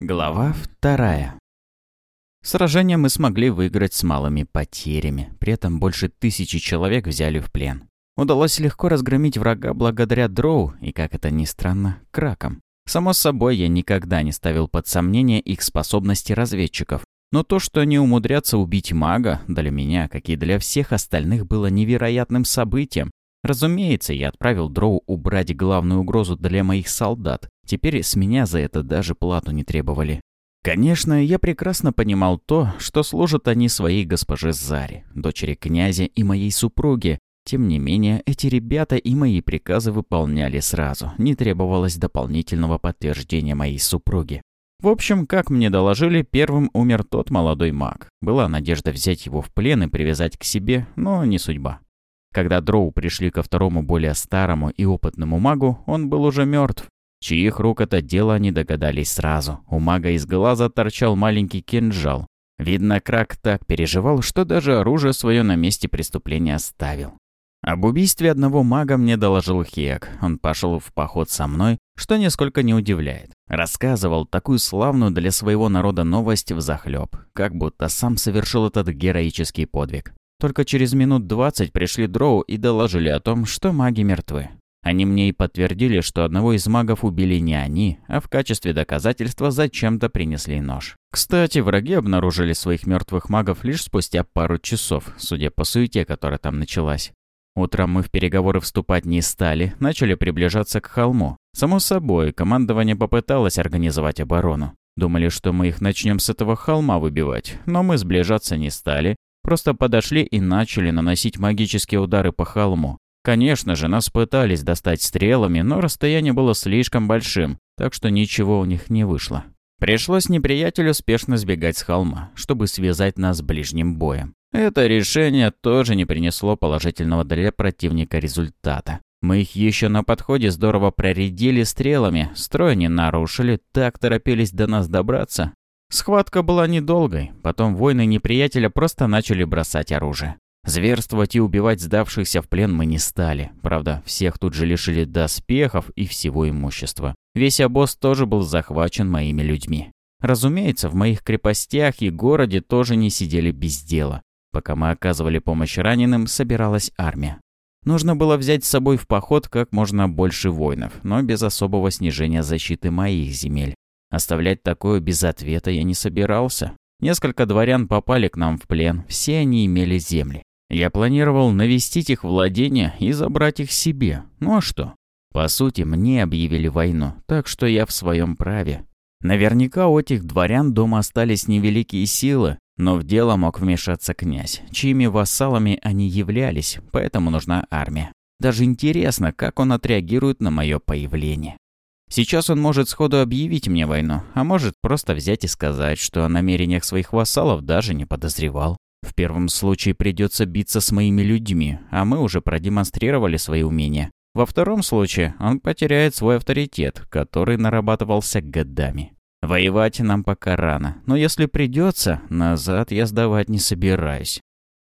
Глава вторая. Сражение мы смогли выиграть с малыми потерями, при этом больше тысячи человек взяли в плен. Удалось легко разгромить врага благодаря дроу и, как это ни странно, кракам. Само собой, я никогда не ставил под сомнение их способности разведчиков, но то, что они умудрятся убить мага, для меня, как и для всех остальных, было невероятным событием. Разумеется, я отправил дроу убрать главную угрозу для моих солдат, Теперь с меня за это даже плату не требовали. Конечно, я прекрасно понимал то, что служат они своей госпоже Заре, дочери князя и моей супруге. Тем не менее, эти ребята и мои приказы выполняли сразу, не требовалось дополнительного подтверждения моей супруги. В общем, как мне доложили, первым умер тот молодой маг. Была надежда взять его в плен и привязать к себе, но не судьба. Когда дроу пришли ко второму более старому и опытному магу, он был уже мертв. Чьих рук это дело, не догадались сразу. У мага из глаза торчал маленький кинжал. Видно, Крак так переживал, что даже оружие свое на месте преступления оставил. Об убийстве одного мага мне доложил Хиек. Он пошел в поход со мной, что несколько не удивляет. Рассказывал такую славную для своего народа новость в захлеб, как будто сам совершил этот героический подвиг. Только через минут двадцать пришли дроу и доложили о том, что маги мертвы. Они мне и подтвердили, что одного из магов убили не они, а в качестве доказательства зачем-то принесли нож. Кстати, враги обнаружили своих мертвых магов лишь спустя пару часов, судя по суете, которая там началась. Утром мы в переговоры вступать не стали, начали приближаться к холму. Само собой, командование попыталось организовать оборону. Думали, что мы их начнем с этого холма выбивать, но мы сближаться не стали, просто подошли и начали наносить магические удары по холму. Конечно же, нас пытались достать стрелами, но расстояние было слишком большим, так что ничего у них не вышло. Пришлось неприятелю спешно сбегать с холма, чтобы связать нас с ближним боем. Это решение тоже не принесло положительного для противника результата. Мы их еще на подходе здорово проредили стрелами, строй не нарушили, так торопились до нас добраться. Схватка была недолгой, потом воины неприятеля просто начали бросать оружие. Зверствовать и убивать сдавшихся в плен мы не стали. Правда, всех тут же лишили доспехов и всего имущества. Весь обоз тоже был захвачен моими людьми. Разумеется, в моих крепостях и городе тоже не сидели без дела. Пока мы оказывали помощь раненым, собиралась армия. Нужно было взять с собой в поход как можно больше воинов, но без особого снижения защиты моих земель. Оставлять такое без ответа я не собирался. Несколько дворян попали к нам в плен, все они имели земли. Я планировал навестить их владения и забрать их себе. Ну а что? По сути, мне объявили войну, так что я в своем праве. Наверняка у этих дворян дома остались невеликие силы, но в дело мог вмешаться князь, чьими вассалами они являлись, поэтому нужна армия. Даже интересно, как он отреагирует на мое появление. Сейчас он может сходу объявить мне войну, а может просто взять и сказать, что о намерениях своих вассалов даже не подозревал. В первом случае придется биться с моими людьми, а мы уже продемонстрировали свои умения. Во втором случае он потеряет свой авторитет, который нарабатывался годами. Воевать нам пока рано, но если придется, назад я сдавать не собираюсь.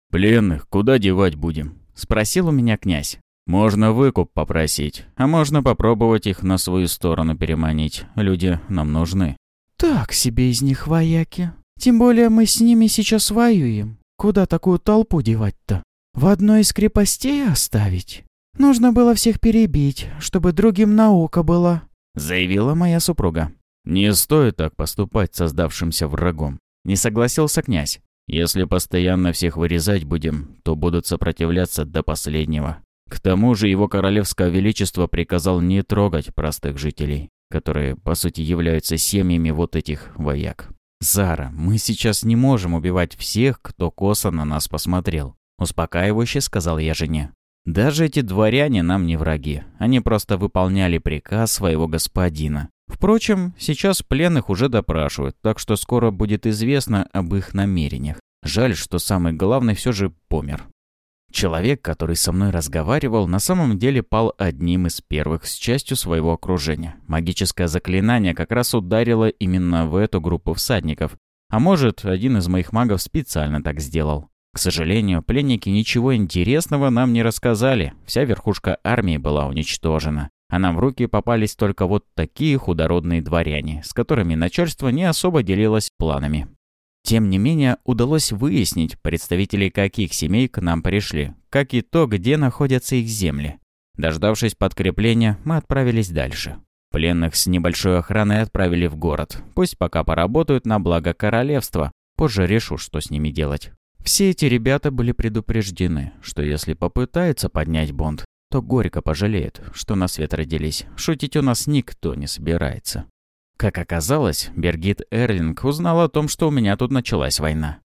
«Пленных куда девать будем?» – спросил у меня князь. «Можно выкуп попросить, а можно попробовать их на свою сторону переманить. Люди нам нужны». «Так себе из них вояки», тем более мы с ними сейчас воюем. Куда такую толпу девать-то? В одной из крепостей оставить? Нужно было всех перебить, чтобы другим на око было, — заявила моя супруга. «Не стоит так поступать создавшимся врагом», — не согласился князь. «Если постоянно всех вырезать будем, то будут сопротивляться до последнего. К тому же его королевское величество приказал не трогать простых жителей, которые, по сути, являются семьями вот этих вояк. «Зара, мы сейчас не можем убивать всех, кто косо на нас посмотрел», – успокаивающе сказал я жене. «Даже эти дворяне нам не враги. Они просто выполняли приказ своего господина. Впрочем, сейчас пленных уже допрашивают, так что скоро будет известно об их намерениях. Жаль, что самый главный все же помер. Человек, который со мной разговаривал, на самом деле пал одним из первых с частью своего окружения. Магическое заклинание как раз ударило именно в эту группу всадников. А может, один из моих магов специально так сделал. К сожалению, пленники ничего интересного нам не рассказали. Вся верхушка армии была уничтожена. А нам в руки попались только вот такие худородные дворяне, с которыми начальство не особо делилось планами. Тем не менее, удалось выяснить, представители каких семей к нам пришли, как и то, где находятся их земли. Дождавшись подкрепления, мы отправились дальше. Пленных с небольшой охраной отправили в город. Пусть пока поработают на благо королевства. Позже решу, что с ними делать. Все эти ребята были предупреждены, что если попытаются поднять бунт, то горько пожалеет, что на свет родились. Шутить у нас никто не собирается. Как оказалось, Бергит Эрлинг узнал о том, что у меня тут началась война.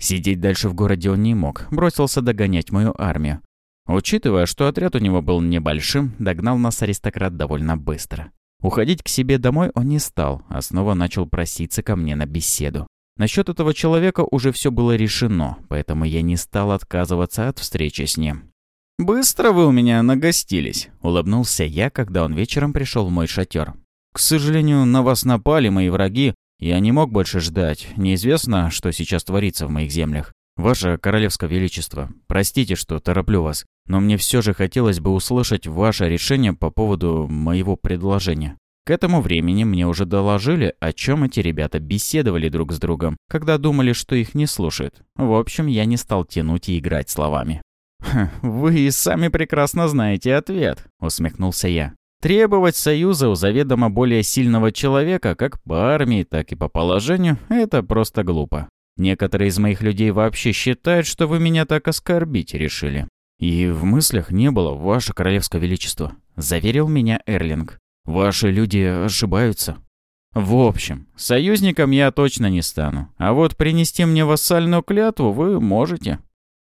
Сидеть дальше в городе он не мог, бросился догонять мою армию. Учитывая, что отряд у него был небольшим, догнал нас аристократ довольно быстро. Уходить к себе домой он не стал, а снова начал проситься ко мне на беседу. Насчет этого человека уже все было решено, поэтому я не стал отказываться от встречи с ним. «Быстро вы у меня нагостились», — улыбнулся я, когда он вечером пришел в мой шатер. К сожалению, на вас напали мои враги. Я не мог больше ждать. Неизвестно, что сейчас творится в моих землях. Ваше Королевское Величество, простите, что тороплю вас, но мне все же хотелось бы услышать ваше решение по поводу моего предложения. К этому времени мне уже доложили, о чем эти ребята беседовали друг с другом, когда думали, что их не слушают. В общем, я не стал тянуть и играть словами. «Хм, «Вы и сами прекрасно знаете ответ», — усмехнулся я. Требовать союза у заведомо более сильного человека, как по армии, так и по положению, это просто глупо. Некоторые из моих людей вообще считают, что вы меня так оскорбить решили. И в мыслях не было, ваше королевское величество, заверил меня Эрлинг. Ваши люди ошибаются. В общем, союзником я точно не стану, а вот принести мне вассальную клятву вы можете.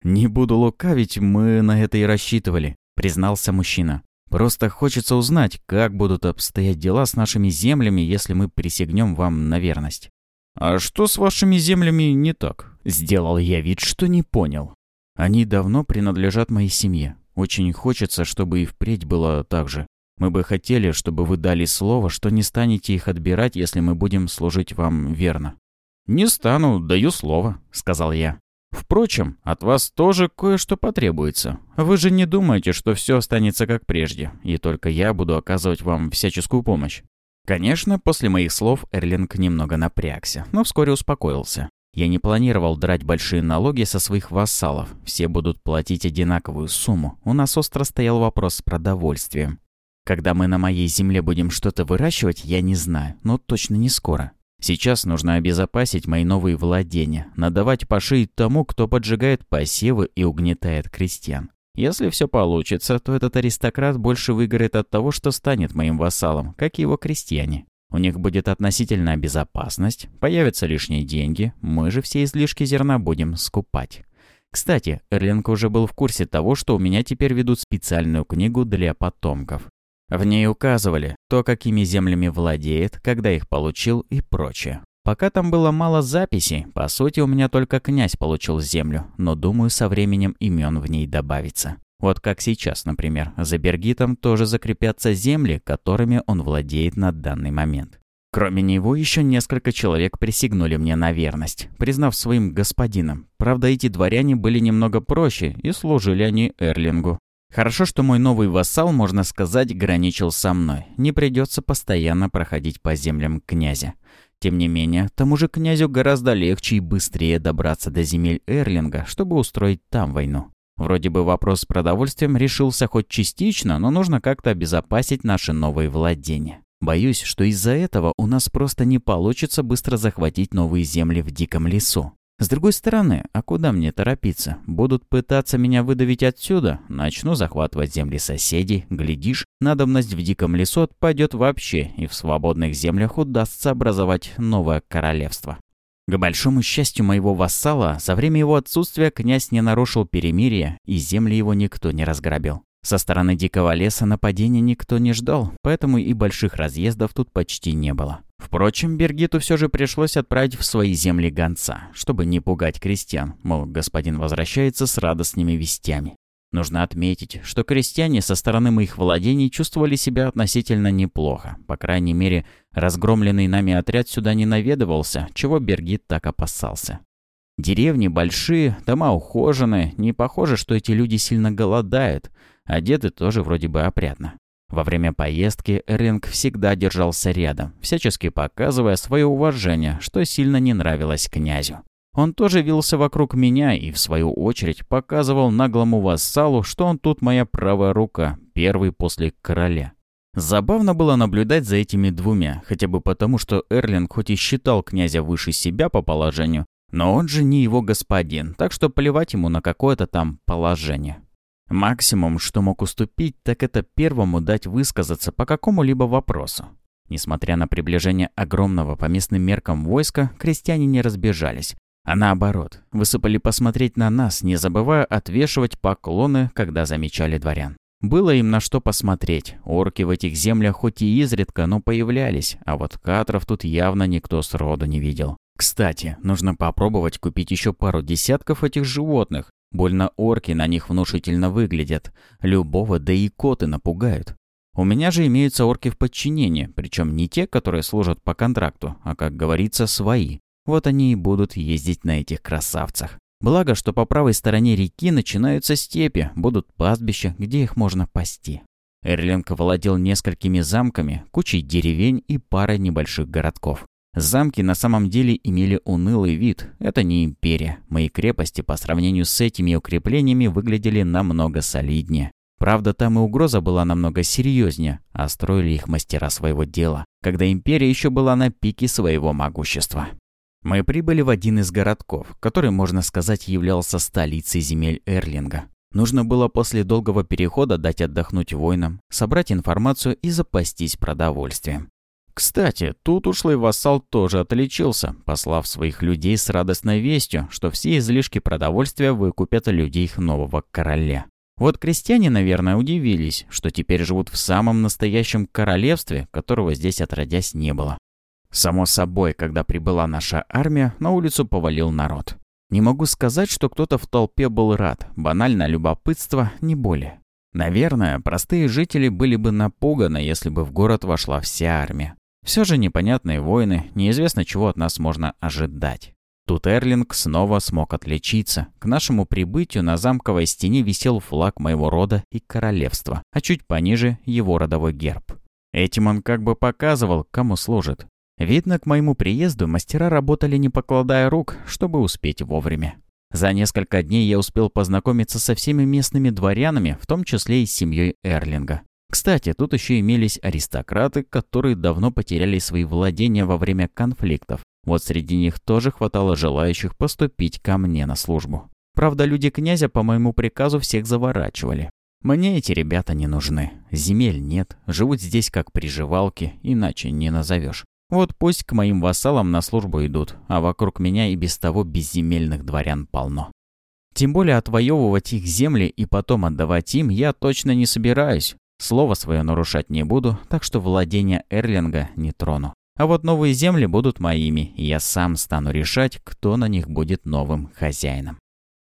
Не буду лукавить, мы на это и рассчитывали, признался мужчина. Просто хочется узнать, как будут обстоять дела с нашими землями, если мы присягнем вам на верность». «А что с вашими землями не так?» Сделал я вид, что не понял. «Они давно принадлежат моей семье. Очень хочется, чтобы и впредь было так же. Мы бы хотели, чтобы вы дали слово, что не станете их отбирать, если мы будем служить вам верно». «Не стану, даю слово», — сказал я. Впрочем, от вас тоже кое-что потребуется. Вы же не думаете, что все останется как прежде, и только я буду оказывать вам всяческую помощь. Конечно, после моих слов Эрлинг немного напрягся, но вскоре успокоился. Я не планировал драть большие налоги со своих вассалов. Все будут платить одинаковую сумму. У нас остро стоял вопрос с продовольствием. Когда мы на моей земле будем что-то выращивать, я не знаю, но точно не скоро. Сейчас нужно обезопасить мои новые владения, надавать по тому, кто поджигает посевы и угнетает крестьян. Если все получится, то этот аристократ больше выиграет от того, что станет моим вассалом, как и его крестьяне. У них будет относительная безопасность, появятся лишние деньги, мы же все излишки зерна будем скупать. Кстати, Эрлинг уже был в курсе того, что у меня теперь ведут специальную книгу для потомков. В ней указывали то, какими землями владеет, когда их получил и прочее. Пока там было мало записей, по сути у меня только князь получил землю, но думаю, со временем имен в ней добавится. Вот как сейчас, например, за Бергитом тоже закрепятся земли, которыми он владеет на данный момент. Кроме него еще несколько человек присягнули мне на верность, признав своим господином. Правда, эти дворяне были немного проще, и служили они Эрлингу. Хорошо, что мой новый вассал, можно сказать, граничил со мной. Не придется постоянно проходить по землям князя. Тем не менее, тому же князю гораздо легче и быстрее добраться до земель Эрлинга, чтобы устроить там войну. Вроде бы вопрос с продовольствием решился хоть частично, но нужно как-то обезопасить наши новые владения. Боюсь, что из-за этого у нас просто не получится быстро захватить новые земли в диком лесу. С другой стороны, а куда мне торопиться? Будут пытаться меня выдавить отсюда, начну захватывать земли соседей, глядишь, надобность в диком лесу отпадет вообще, и в свободных землях удастся образовать новое королевство. К большому счастью моего вассала, за время его отсутствия князь не нарушил перемирия, и земли его никто не разграбил. Со стороны дикого леса нападения никто не ждал, поэтому и больших разъездов тут почти не было. Впрочем, Бергиту все же пришлось отправить в свои земли гонца, чтобы не пугать крестьян, мол, господин возвращается с радостными вестями. Нужно отметить, что крестьяне со стороны моих владений чувствовали себя относительно неплохо. По крайней мере, разгромленный нами отряд сюда не наведывался, чего Бергит так опасался. Деревни большие, дома ухожены, не похоже, что эти люди сильно голодают, одеты тоже вроде бы опрятно. Во время поездки Ринг всегда держался рядом, всячески показывая свое уважение, что сильно не нравилось князю. Он тоже вился вокруг меня и, в свою очередь, показывал наглому вассалу, что он тут моя правая рука, первый после короля. Забавно было наблюдать за этими двумя, хотя бы потому, что Эрлинг хоть и считал князя выше себя по положению, но он же не его господин, так что плевать ему на какое-то там положение. Максимум, что мог уступить, так это первому дать высказаться по какому-либо вопросу. Несмотря на приближение огромного по местным меркам войска, крестьяне не разбежались, а наоборот, высыпали посмотреть на нас, не забывая отвешивать поклоны, когда замечали дворян. Было им на что посмотреть, орки в этих землях хоть и изредка, но появлялись, а вот катров тут явно никто сроду не видел. Кстати, нужно попробовать купить еще пару десятков этих животных. Больно орки на них внушительно выглядят. Любого, да и коты напугают. У меня же имеются орки в подчинении, причем не те, которые служат по контракту, а, как говорится, свои. Вот они и будут ездить на этих красавцах. Благо, что по правой стороне реки начинаются степи, будут пастбища, где их можно пасти. Эрлинг владел несколькими замками, кучей деревень и парой небольших городков. Замки на самом деле имели унылый вид. Это не империя. Мои крепости по сравнению с этими укреплениями выглядели намного солиднее. Правда, там и угроза была намного серьезнее, а строили их мастера своего дела, когда империя еще была на пике своего могущества. Мы прибыли в один из городков, который, можно сказать, являлся столицей земель Эрлинга. Нужно было после долгого перехода дать отдохнуть воинам, собрать информацию и запастись продовольствием. Кстати, тут ушлый вассал тоже отличился, послав своих людей с радостной вестью, что все излишки продовольствия выкупят людей их нового короля. Вот крестьяне, наверное, удивились, что теперь живут в самом настоящем королевстве, которого здесь отродясь не было. Само собой, когда прибыла наша армия, на улицу повалил народ. Не могу сказать, что кто-то в толпе был рад, банально любопытство, не более. Наверное, простые жители были бы напуганы, если бы в город вошла вся армия. Все же непонятные войны, неизвестно чего от нас можно ожидать. Тут Эрлинг снова смог отличиться. К нашему прибытию на замковой стене висел флаг моего рода и королевства, а чуть пониже его родовой герб. Этим он как бы показывал, кому служит. Видно, к моему приезду мастера работали не покладая рук, чтобы успеть вовремя. За несколько дней я успел познакомиться со всеми местными дворянами, в том числе и с семьей Эрлинга. Кстати, тут еще имелись аристократы, которые давно потеряли свои владения во время конфликтов. Вот среди них тоже хватало желающих поступить ко мне на службу. Правда, люди князя по моему приказу всех заворачивали. Мне эти ребята не нужны. Земель нет, живут здесь как приживалки, иначе не назовешь. Вот пусть к моим вассалам на службу идут, а вокруг меня и без того безземельных дворян полно. Тем более отвоевывать их земли и потом отдавать им я точно не собираюсь. Слово свое нарушать не буду, так что владение Эрлинга не трону. А вот новые земли будут моими, и я сам стану решать, кто на них будет новым хозяином.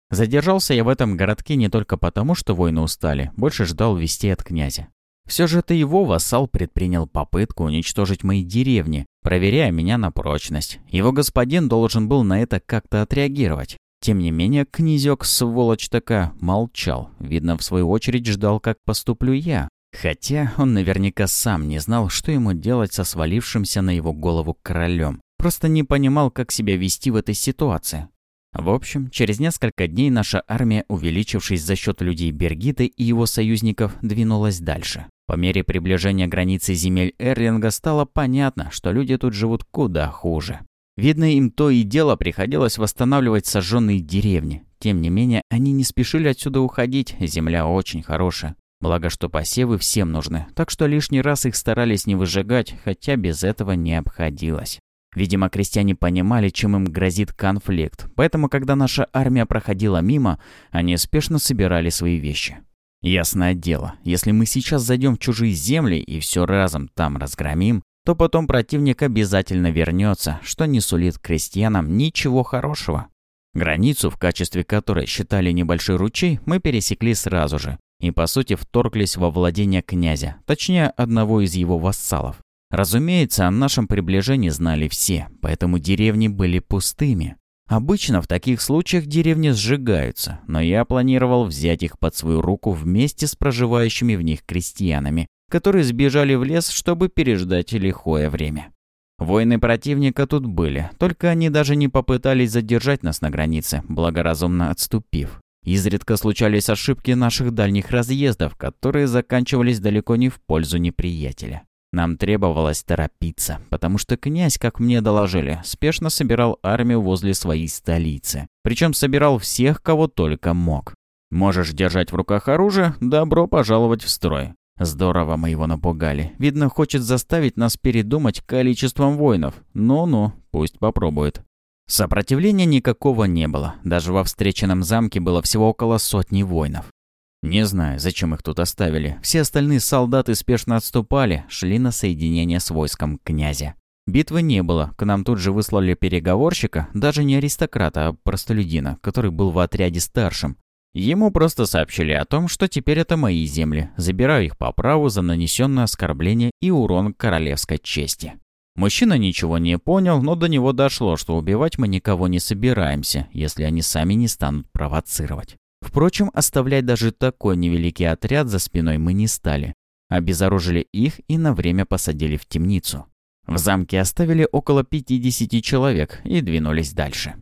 Задержался я в этом городке не только потому, что воины устали, больше ждал вести от князя. Все же это его, вассал, предпринял попытку уничтожить мои деревни, проверяя меня на прочность. Его господин должен был на это как-то отреагировать. Тем не менее, князек, сволочь такая, молчал. Видно, в свою очередь ждал, как поступлю я. Хотя он наверняка сам не знал, что ему делать со свалившимся на его голову королем. Просто не понимал, как себя вести в этой ситуации. В общем, через несколько дней наша армия, увеличившись за счет людей Бергиты и его союзников, двинулась дальше. По мере приближения границы земель Эрлинга стало понятно, что люди тут живут куда хуже. Видно, им то и дело приходилось восстанавливать сожженные деревни. Тем не менее, они не спешили отсюда уходить, земля очень хорошая. Благо, что посевы всем нужны, так что лишний раз их старались не выжигать, хотя без этого не обходилось. Видимо, крестьяне понимали, чем им грозит конфликт, поэтому, когда наша армия проходила мимо, они спешно собирали свои вещи. Ясное дело, если мы сейчас зайдем в чужие земли и все разом там разгромим, то потом противник обязательно вернется, что не сулит крестьянам ничего хорошего. Границу, в качестве которой считали небольшой ручей, мы пересекли сразу же, и, по сути, вторглись во владение князя, точнее, одного из его вассалов. Разумеется, о нашем приближении знали все, поэтому деревни были пустыми. Обычно в таких случаях деревни сжигаются, но я планировал взять их под свою руку вместе с проживающими в них крестьянами, которые сбежали в лес, чтобы переждать лихое время. Войны противника тут были, только они даже не попытались задержать нас на границе, благоразумно отступив. Изредка случались ошибки наших дальних разъездов, которые заканчивались далеко не в пользу неприятеля. Нам требовалось торопиться, потому что князь, как мне доложили, спешно собирал армию возле своей столицы. Причем собирал всех, кого только мог. Можешь держать в руках оружие, добро пожаловать в строй. Здорово мы его напугали. Видно, хочет заставить нас передумать количеством воинов. Ну-ну, пусть попробует. Сопротивления никакого не было, даже во встреченном замке было всего около сотни воинов. Не знаю, зачем их тут оставили. Все остальные солдаты спешно отступали, шли на соединение с войском князя. Битвы не было, к нам тут же выслали переговорщика, даже не аристократа, а простолюдина, который был в отряде старшим. Ему просто сообщили о том, что теперь это мои земли, забираю их по праву за нанесенное оскорбление и урон королевской чести. Мужчина ничего не понял, но до него дошло, что убивать мы никого не собираемся, если они сами не станут провоцировать. Впрочем, оставлять даже такой невеликий отряд за спиной мы не стали. Обезоружили их и на время посадили в темницу. В замке оставили около 50 человек и двинулись дальше.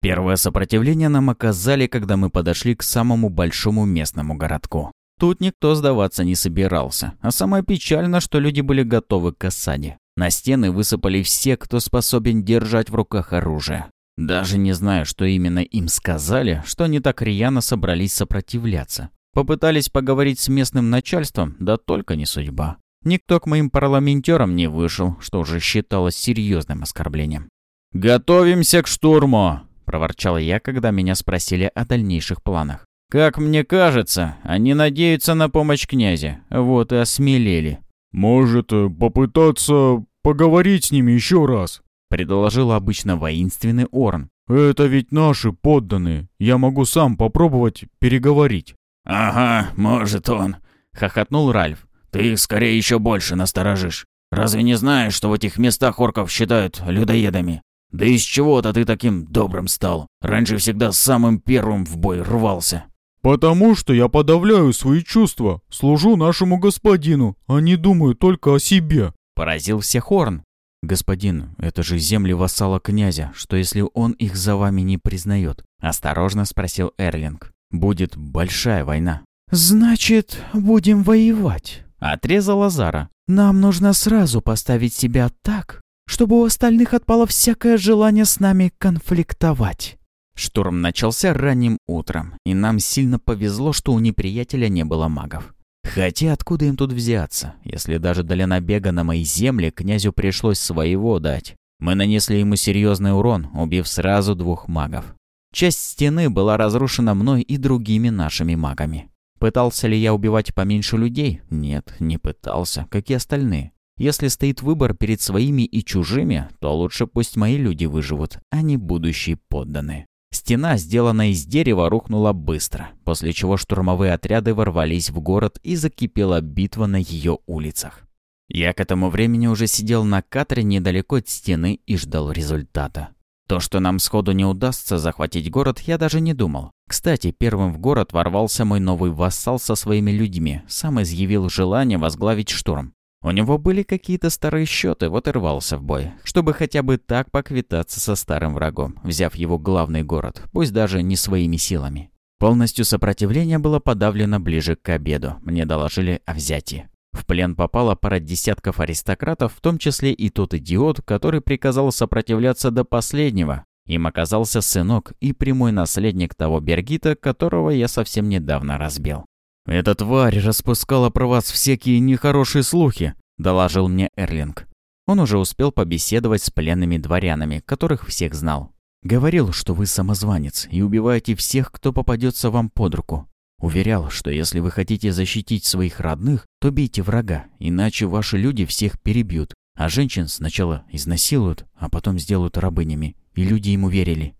Первое сопротивление нам оказали, когда мы подошли к самому большому местному городку. Тут никто сдаваться не собирался, а самое печально, что люди были готовы к осаде. На стены высыпали все, кто способен держать в руках оружие. Даже не знаю, что именно им сказали, что они так рьяно собрались сопротивляться. Попытались поговорить с местным начальством, да только не судьба. Никто к моим парламентерам не вышел, что уже считалось серьезным оскорблением. «Готовимся к штурму!» – проворчал я, когда меня спросили о дальнейших планах. «Как мне кажется, они надеются на помощь князя. Вот и осмелели. «Может, э, попытаться поговорить с ними еще раз?» — предложил обычно воинственный Орн. «Это ведь наши подданные. Я могу сам попробовать переговорить». «Ага, может он», — хохотнул Ральф. «Ты их скорее еще больше насторожишь. Разве не знаешь, что в этих местах орков считают людоедами? Да из чего-то ты таким добрым стал. Раньше всегда самым первым в бой рвался». «Потому что я подавляю свои чувства, служу нашему господину, а не думаю только о себе», — поразил всех Хорн. «Господин, это же земли вассала князя, что если он их за вами не признает?» — осторожно спросил Эрлинг. «Будет большая война». «Значит, будем воевать», — отрезала Зара. «Нам нужно сразу поставить себя так, чтобы у остальных отпало всякое желание с нами конфликтовать». Штурм начался ранним утром, и нам сильно повезло, что у неприятеля не было магов. Хотя откуда им тут взяться, если даже для набега на мои земли князю пришлось своего дать? Мы нанесли ему серьезный урон, убив сразу двух магов. Часть стены была разрушена мной и другими нашими магами. Пытался ли я убивать поменьше людей? Нет, не пытался, как и остальные. Если стоит выбор перед своими и чужими, то лучше пусть мои люди выживут, а не будущие подданные. Стена, сделанная из дерева, рухнула быстро, после чего штурмовые отряды ворвались в город и закипела битва на ее улицах. Я к этому времени уже сидел на катре недалеко от стены и ждал результата. То, что нам сходу не удастся захватить город, я даже не думал. Кстати, первым в город ворвался мой новый вассал со своими людьми, сам изъявил желание возглавить штурм. У него были какие-то старые счеты, вот и рвался в бой, чтобы хотя бы так поквитаться со старым врагом, взяв его главный город, пусть даже не своими силами. Полностью сопротивление было подавлено ближе к обеду, мне доложили о взятии. В плен попала пара десятков аристократов, в том числе и тот идиот, который приказал сопротивляться до последнего. Им оказался сынок и прямой наследник того Бергита, которого я совсем недавно разбил. «Эта тварь распускала про вас всякие нехорошие слухи», – доложил мне Эрлинг. Он уже успел побеседовать с пленными дворянами, которых всех знал. «Говорил, что вы самозванец и убиваете всех, кто попадется вам под руку. Уверял, что если вы хотите защитить своих родных, то бейте врага, иначе ваши люди всех перебьют, а женщин сначала изнасилуют, а потом сделают рабынями. И люди ему верили.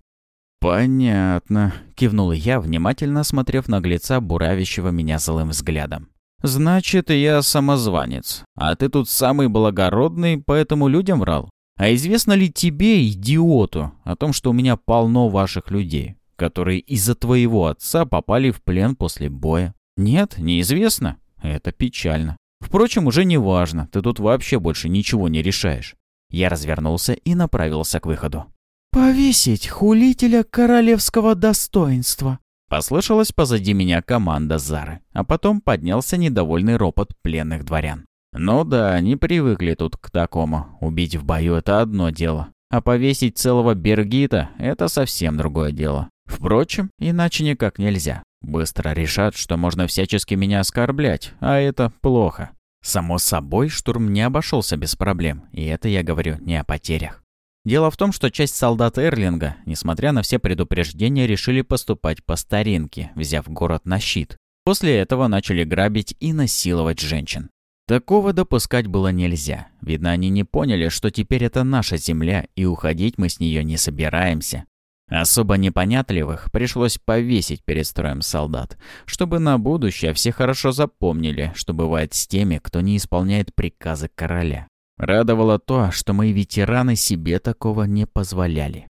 «Понятно», — кивнул я, внимательно смотрев наглеца, буравящего меня злым взглядом. «Значит, я самозванец, а ты тут самый благородный, поэтому людям врал. А известно ли тебе, идиоту, о том, что у меня полно ваших людей, которые из-за твоего отца попали в плен после боя? Нет, неизвестно. Это печально. Впрочем, уже не важно, ты тут вообще больше ничего не решаешь». Я развернулся и направился к выходу. «Повесить хулителя королевского достоинства!» Послышалась позади меня команда Зары, а потом поднялся недовольный ропот пленных дворян. «Ну да, они привыкли тут к такому. Убить в бою – это одно дело, а повесить целого Бергита – это совсем другое дело. Впрочем, иначе никак нельзя. Быстро решат, что можно всячески меня оскорблять, а это плохо. Само собой, штурм не обошелся без проблем, и это я говорю не о потерях. Дело в том, что часть солдат Эрлинга, несмотря на все предупреждения, решили поступать по старинке, взяв город на щит. После этого начали грабить и насиловать женщин. Такого допускать было нельзя. Видно, они не поняли, что теперь это наша земля, и уходить мы с нее не собираемся. Особо непонятливых пришлось повесить перед строем солдат, чтобы на будущее все хорошо запомнили, что бывает с теми, кто не исполняет приказы короля. Радовало то, что мои ветераны себе такого не позволяли.